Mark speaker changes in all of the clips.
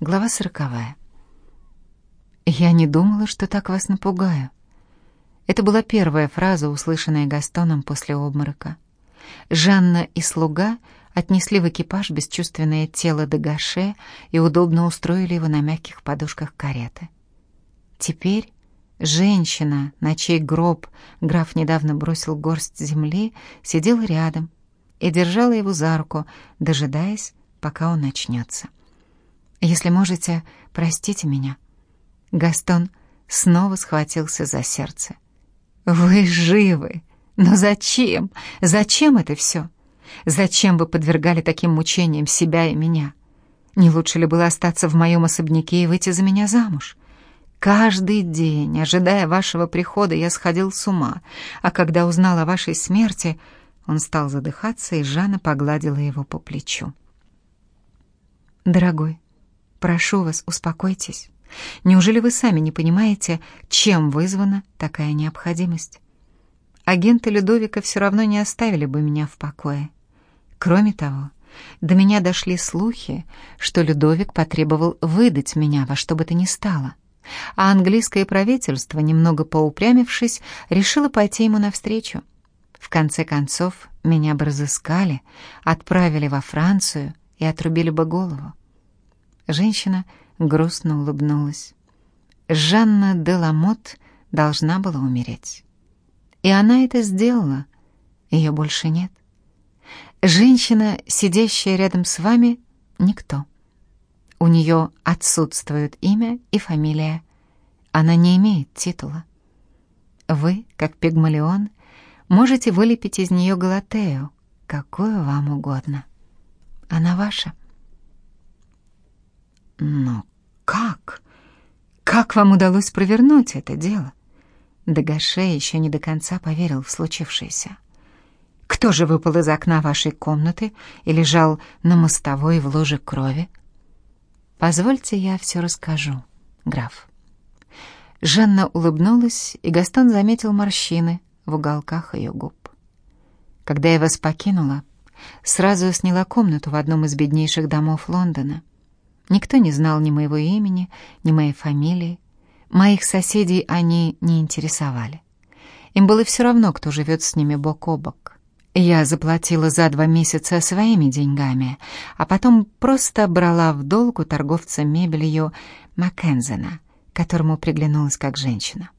Speaker 1: Глава сороковая. «Я не думала, что так вас напугаю». Это была первая фраза, услышанная Gastoном после обморока. Жанна и слуга отнесли в экипаж бесчувственное тело Дагаше и удобно устроили его на мягких подушках кареты. Теперь женщина, на чей гроб граф недавно бросил горсть земли, сидела рядом и держала его за руку, дожидаясь, пока он начнется. Если можете, простите меня». Гастон снова схватился за сердце. «Вы живы! Но зачем? Зачем это все? Зачем вы подвергали таким мучениям себя и меня? Не лучше ли было остаться в моем особняке и выйти за меня замуж?» Каждый день, ожидая вашего прихода, я сходил с ума, а когда узнал о вашей смерти, он стал задыхаться, и Жанна погладила его по плечу. «Дорогой, Прошу вас, успокойтесь. Неужели вы сами не понимаете, чем вызвана такая необходимость? Агенты Людовика все равно не оставили бы меня в покое. Кроме того, до меня дошли слухи, что Людовик потребовал выдать меня во что бы то ни стало, а английское правительство, немного поупрямившись, решило пойти ему навстречу. В конце концов, меня бы разыскали, отправили во Францию и отрубили бы голову. Женщина грустно улыбнулась. Жанна де Ламот должна была умереть. И она это сделала. Ее больше нет. Женщина, сидящая рядом с вами, никто. У нее отсутствуют имя и фамилия. Она не имеет титула. Вы, как Пигмалион, можете вылепить из нее Галатею, какую вам угодно. Она ваша. Но как? Как вам удалось провернуть это дело? Дагаше еще не до конца поверил в случившееся. Кто же выпал из окна вашей комнаты и лежал на мостовой в луже крови? Позвольте, я все расскажу, граф. Жанна улыбнулась, и Гастон заметил морщины в уголках ее губ. Когда я вас покинула, сразу сняла комнату в одном из беднейших домов Лондона. Никто не знал ни моего имени, ни моей фамилии. Моих соседей они не интересовали. Им было все равно, кто живет с ними бок о бок. Я заплатила за два месяца своими деньгами, а потом просто брала в долг у торговца мебелью Маккензена, которому приглянулась как женщина.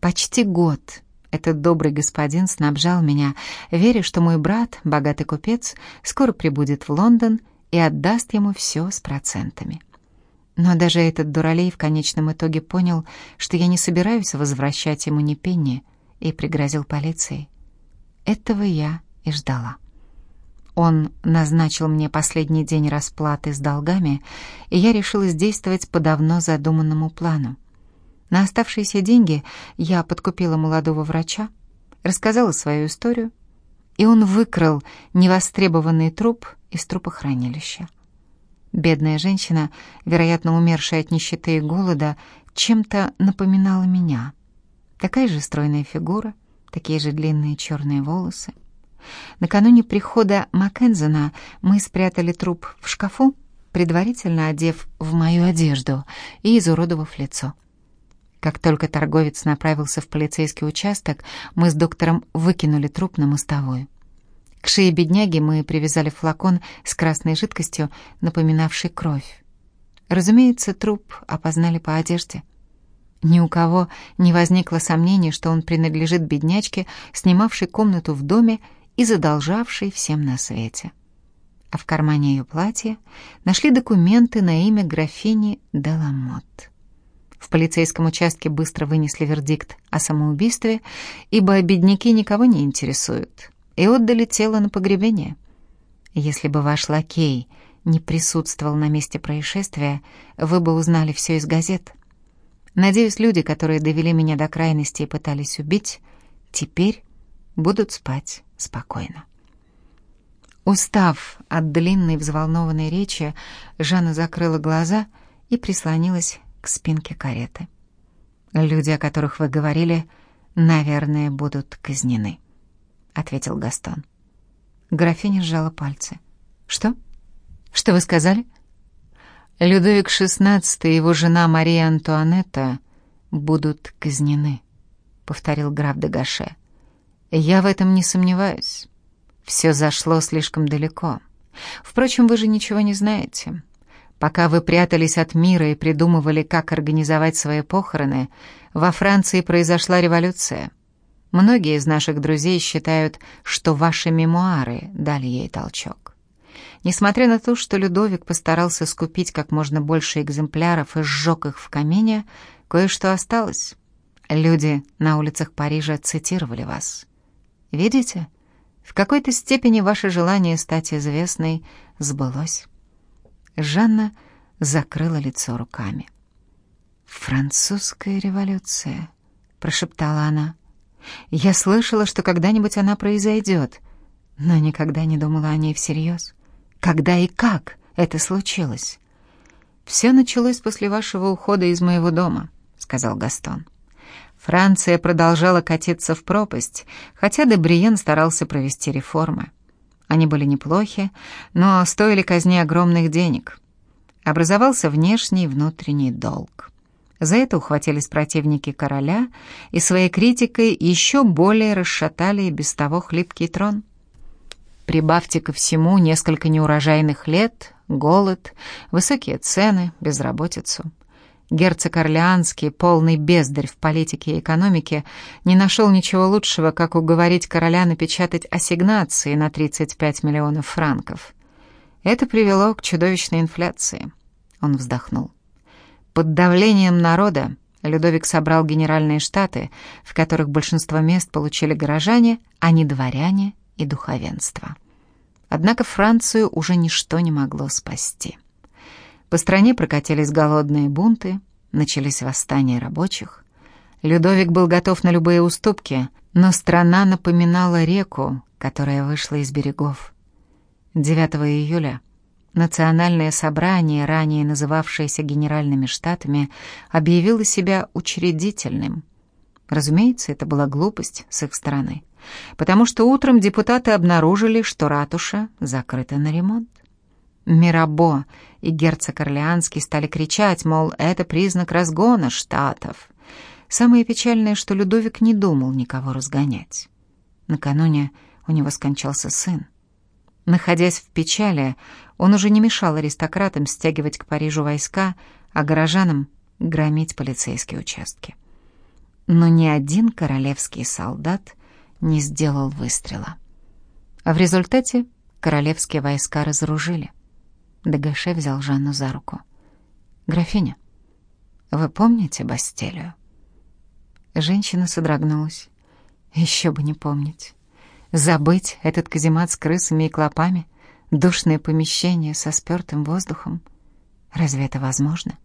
Speaker 1: Почти год этот добрый господин снабжал меня, веря, что мой брат, богатый купец, скоро прибудет в Лондон и отдаст ему все с процентами. Но даже этот дуралей в конечном итоге понял, что я не собираюсь возвращать ему ни пенни, и пригрозил полицией. Этого я и ждала. Он назначил мне последний день расплаты с долгами, и я решила действовать по давно задуманному плану. На оставшиеся деньги я подкупила молодого врача, рассказала свою историю, и он выкрал невостребованный труп из трупохранилища. Бедная женщина, вероятно, умершая от нищеты и голода, чем-то напоминала меня. Такая же стройная фигура, такие же длинные черные волосы. Накануне прихода Маккензена мы спрятали труп в шкафу, предварительно одев в мою одежду и изуродовав лицо. Как только торговец направился в полицейский участок, мы с доктором выкинули труп на мостовую. К шее бедняги мы привязали флакон с красной жидкостью, напоминавшей кровь. Разумеется, труп опознали по одежде. Ни у кого не возникло сомнений, что он принадлежит беднячке, снимавшей комнату в доме и задолжавшей всем на свете. А в кармане ее платья нашли документы на имя графини Деламот. В полицейском участке быстро вынесли вердикт о самоубийстве, ибо бедняки никого не интересуют и отдали тело на погребение. Если бы ваш лакей не присутствовал на месте происшествия, вы бы узнали все из газет. Надеюсь, люди, которые довели меня до крайности и пытались убить, теперь будут спать спокойно. Устав от длинной взволнованной речи, Жанна закрыла глаза и прислонилась к спинке кареты. Люди, о которых вы говорили, наверное, будут казнены ответил Гастон. Графиня сжала пальцы. Что? Что вы сказали? Людовик XVI и его жена Мария Антуанетта будут казнены, повторил граф де Гаше. Я в этом не сомневаюсь. Все зашло слишком далеко. Впрочем, вы же ничего не знаете. Пока вы прятались от мира и придумывали, как организовать свои похороны, во Франции произошла революция. Многие из наших друзей считают, что ваши мемуары дали ей толчок. Несмотря на то, что Людовик постарался скупить как можно больше экземпляров и сжег их в камине, кое-что осталось. Люди на улицах Парижа цитировали вас. Видите? В какой-то степени ваше желание стать известной сбылось. Жанна закрыла лицо руками. «Французская революция», — прошептала она. «Я слышала, что когда-нибудь она произойдет, но никогда не думала о ней всерьез. Когда и как это случилось? Все началось после вашего ухода из моего дома, сказал Гастон. Франция продолжала катиться в пропасть, хотя Дебриен старался провести реформы. Они были неплохи, но стоили казни огромных денег. Образовался внешний и внутренний долг. За это ухватились противники короля и своей критикой еще более расшатали и без того хлипкий трон. Прибавьте ко всему несколько неурожайных лет, голод, высокие цены, безработицу. Герцог Орлеанский, полный бездарь в политике и экономике, не нашел ничего лучшего, как уговорить короля напечатать ассигнации на 35 миллионов франков. Это привело к чудовищной инфляции. Он вздохнул. Под давлением народа Людовик собрал генеральные штаты, в которых большинство мест получили горожане, а не дворяне и духовенства. Однако Францию уже ничто не могло спасти. По стране прокатились голодные бунты, начались восстания рабочих. Людовик был готов на любые уступки, но страна напоминала реку, которая вышла из берегов. 9 июля Национальное собрание, ранее называвшееся Генеральными Штатами, объявило себя учредительным. Разумеется, это была глупость с их стороны потому что утром депутаты обнаружили, что ратуша закрыта на ремонт. Мирабо и герцог Орлеанский стали кричать, мол, это признак разгона штатов. Самое печальное, что Людовик не думал никого разгонять. Накануне у него скончался сын. Находясь в печали, он уже не мешал аристократам стягивать к Парижу войска, а горожанам громить полицейские участки. Но ни один королевский солдат не сделал выстрела. А в результате королевские войска разоружили. Дегаше взял Жанну за руку. «Графиня, вы помните Бастилию?» Женщина содрогнулась. Еще бы не помнить. Забыть этот каземат с крысами и клопами, душное помещение со спертым воздухом. Разве это возможно?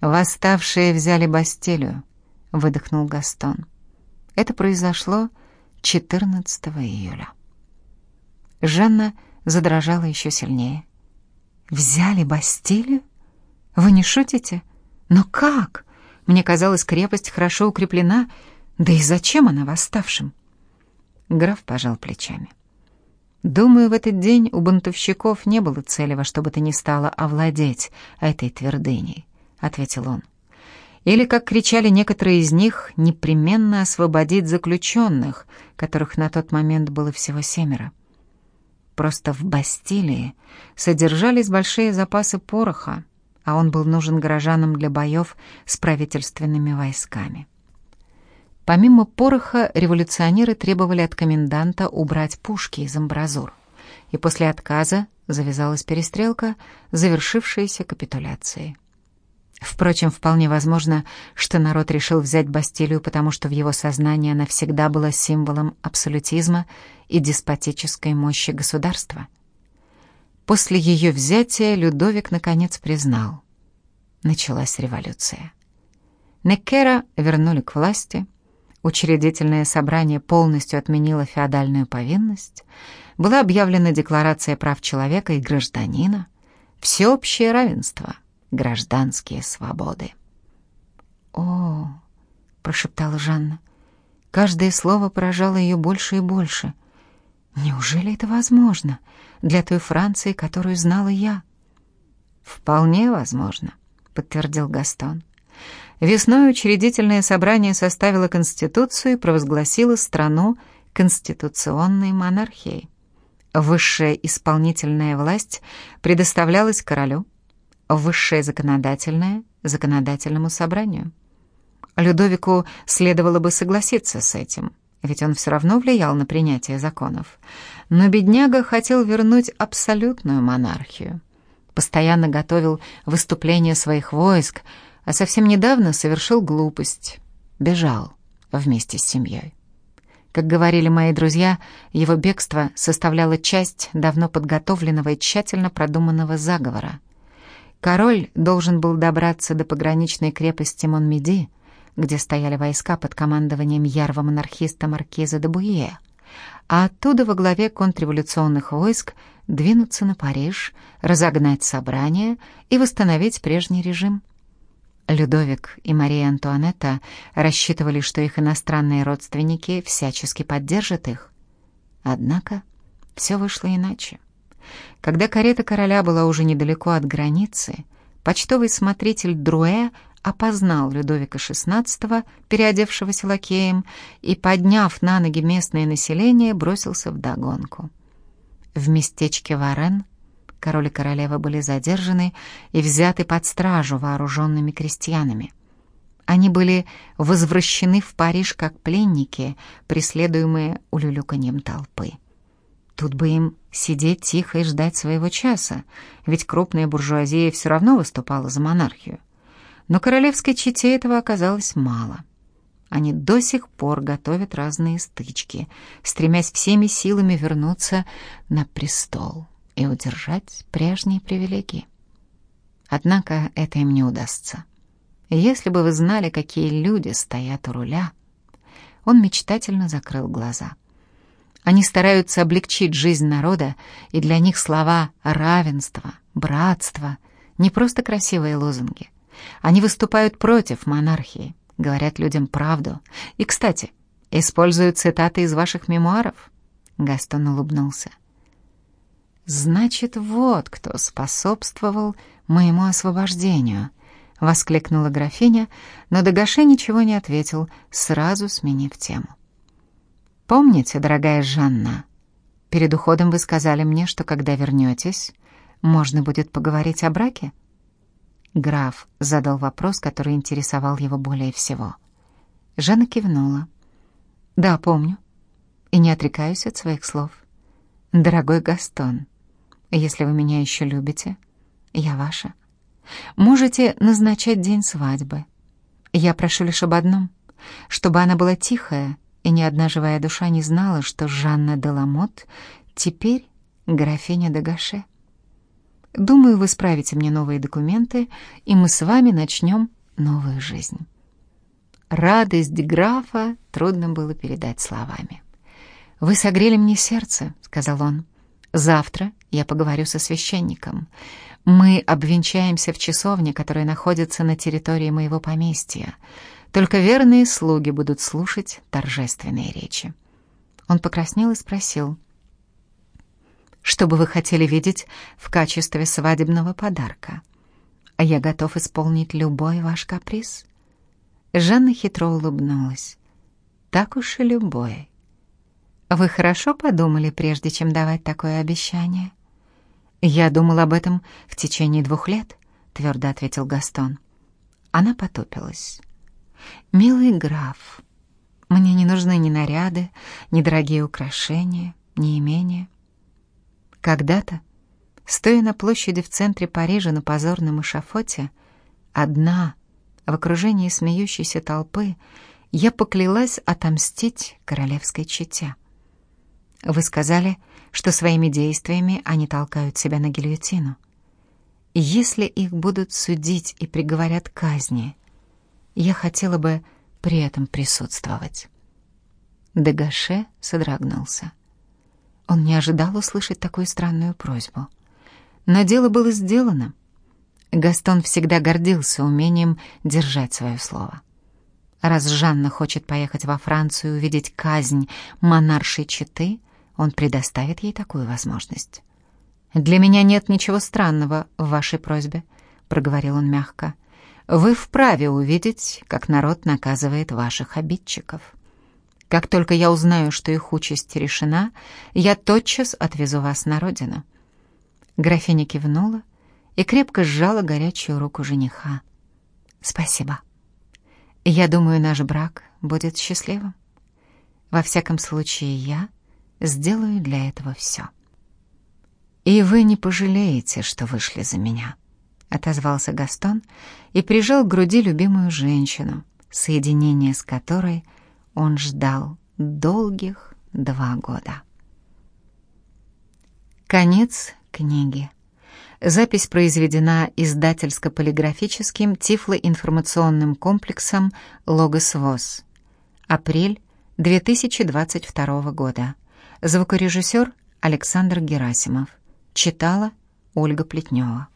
Speaker 1: «Восставшие взяли Бастилию», — выдохнул Гастон. Это произошло 14 июля. Жанна задрожала еще сильнее. «Взяли Бастилию? Вы не шутите? Но как? Мне казалось, крепость хорошо укреплена. Да и зачем она восставшим?» Граф пожал плечами. «Думаю, в этот день у бунтовщиков не было цели во что бы то ни стало овладеть этой твердыней», — ответил он. Или, как кричали некоторые из них, непременно освободить заключенных, которых на тот момент было всего семеро. Просто в Бастилии содержались большие запасы пороха, а он был нужен горожанам для боев с правительственными войсками. Помимо пороха, революционеры требовали от коменданта убрать пушки из амбразур, и после отказа завязалась перестрелка, завершившаяся капитуляцией. Впрочем, вполне возможно, что народ решил взять Бастилию, потому что в его сознании она всегда была символом абсолютизма и деспотической мощи государства. После ее взятия Людовик наконец признал. Началась революция. Неккера вернули к власти, учредительное собрание полностью отменило феодальную повинность, была объявлена Декларация прав человека и гражданина, всеобщее равенство — гражданские свободы. «О!» — прошептала Жанна. Каждое слово поражало ее больше и больше. «Неужели это возможно для той Франции, которую знала я?» «Вполне возможно», — подтвердил Гастон. Весной учредительное собрание составило Конституцию и провозгласило страну конституционной монархией. Высшая исполнительная власть предоставлялась королю, высшая законодательная — законодательному собранию. Людовику следовало бы согласиться с этим, ведь он все равно влиял на принятие законов. Но бедняга хотел вернуть абсолютную монархию. Постоянно готовил выступления своих войск, а совсем недавно совершил глупость. Бежал вместе с семьей. Как говорили мои друзья, его бегство составляло часть давно подготовленного и тщательно продуманного заговора. Король должен был добраться до пограничной крепости Монмеди, где стояли войска под командованием ярого монархиста Маркиза де Буе, а оттуда во главе контрреволюционных войск двинуться на Париж, разогнать собрание и восстановить прежний режим. Людовик и Мария Антуанетта рассчитывали, что их иностранные родственники всячески поддержат их. Однако все вышло иначе. Когда карета короля была уже недалеко от границы, почтовый смотритель Друэ опознал Людовика XVI, переодевшегося лакеем, и, подняв на ноги местное население, бросился в догонку. В местечке Варен король и королева были задержаны и взяты под стражу вооруженными крестьянами. Они были возвращены в Париж как пленники, преследуемые улюлюканьем толпы. Тут бы им сидеть тихо и ждать своего часа, ведь крупная буржуазия все равно выступала за монархию. Но королевской чете этого оказалось мало. Они до сих пор готовят разные стычки, стремясь всеми силами вернуться на престол и удержать прежние привилегии. Однако это им не удастся. Если бы вы знали, какие люди стоят у руля... Он мечтательно закрыл глаза. Они стараются облегчить жизнь народа, и для них слова «равенство», «братство» — не просто красивые лозунги. Они выступают против монархии, говорят людям правду. И, кстати, используют цитаты из ваших мемуаров. Гастон улыбнулся. «Значит, вот кто способствовал моему освобождению», — воскликнула графиня, но Дагаше ничего не ответил, сразу сменив тему. «Помните, дорогая Жанна, перед уходом вы сказали мне, что когда вернетесь, можно будет поговорить о браке?» Граф задал вопрос, который интересовал его более всего. Жанна кивнула. «Да, помню. И не отрекаюсь от своих слов. Дорогой Гастон, если вы меня еще любите, я ваша. Можете назначать день свадьбы. Я прошу лишь об одном, чтобы она была тихая, и ни одна живая душа не знала, что Жанна де Ламот теперь графиня де Гаше. Думаю, вы справите мне новые документы, и мы с вами начнем новую жизнь. Радость графа трудно было передать словами. «Вы согрели мне сердце», — сказал он. Завтра я поговорю со священником. Мы обвенчаемся в часовне, которая находится на территории моего поместья. Только верные слуги будут слушать торжественные речи. Он покраснел и спросил, «Что бы вы хотели видеть в качестве свадебного подарка? Я готов исполнить любой ваш каприз». Жанна хитро улыбнулась. «Так уж и любой». Вы хорошо подумали, прежде чем давать такое обещание? Я думал об этом в течение двух лет, твердо ответил Гастон. Она потупилась. Милый граф, мне не нужны ни наряды, ни дорогие украшения, ни имения. Когда-то, стоя на площади в центре Парижа на позорном эшафоте, одна, в окружении смеющейся толпы, я поклялась отомстить королевской чете. Вы сказали, что своими действиями они толкают себя на гильотину. Если их будут судить и приговорят к казни, я хотела бы при этом присутствовать. Дегаше содрогнулся. Он не ожидал услышать такую странную просьбу. Но дело было сделано. Гастон всегда гордился умением держать свое слово. Раз Жанна хочет поехать во Францию увидеть казнь монаршей четы, он предоставит ей такую возможность. «Для меня нет ничего странного в вашей просьбе», — проговорил он мягко. «Вы вправе увидеть, как народ наказывает ваших обидчиков. Как только я узнаю, что их участь решена, я тотчас отвезу вас на родину». Графиня кивнула и крепко сжала горячую руку жениха. «Спасибо. Я думаю, наш брак будет счастливым. Во всяком случае, я сделаю для этого все». «И вы не пожалеете, что вышли за меня», — отозвался Гастон и прижал к груди любимую женщину, соединение с которой он ждал долгих два года. Конец книги. Запись произведена издательско-полиграфическим тифлоинформационным комплексом «Логос ВОЗ». Апрель 2022 года. Звукорежиссер Александр Герасимов. Читала Ольга Плетнева.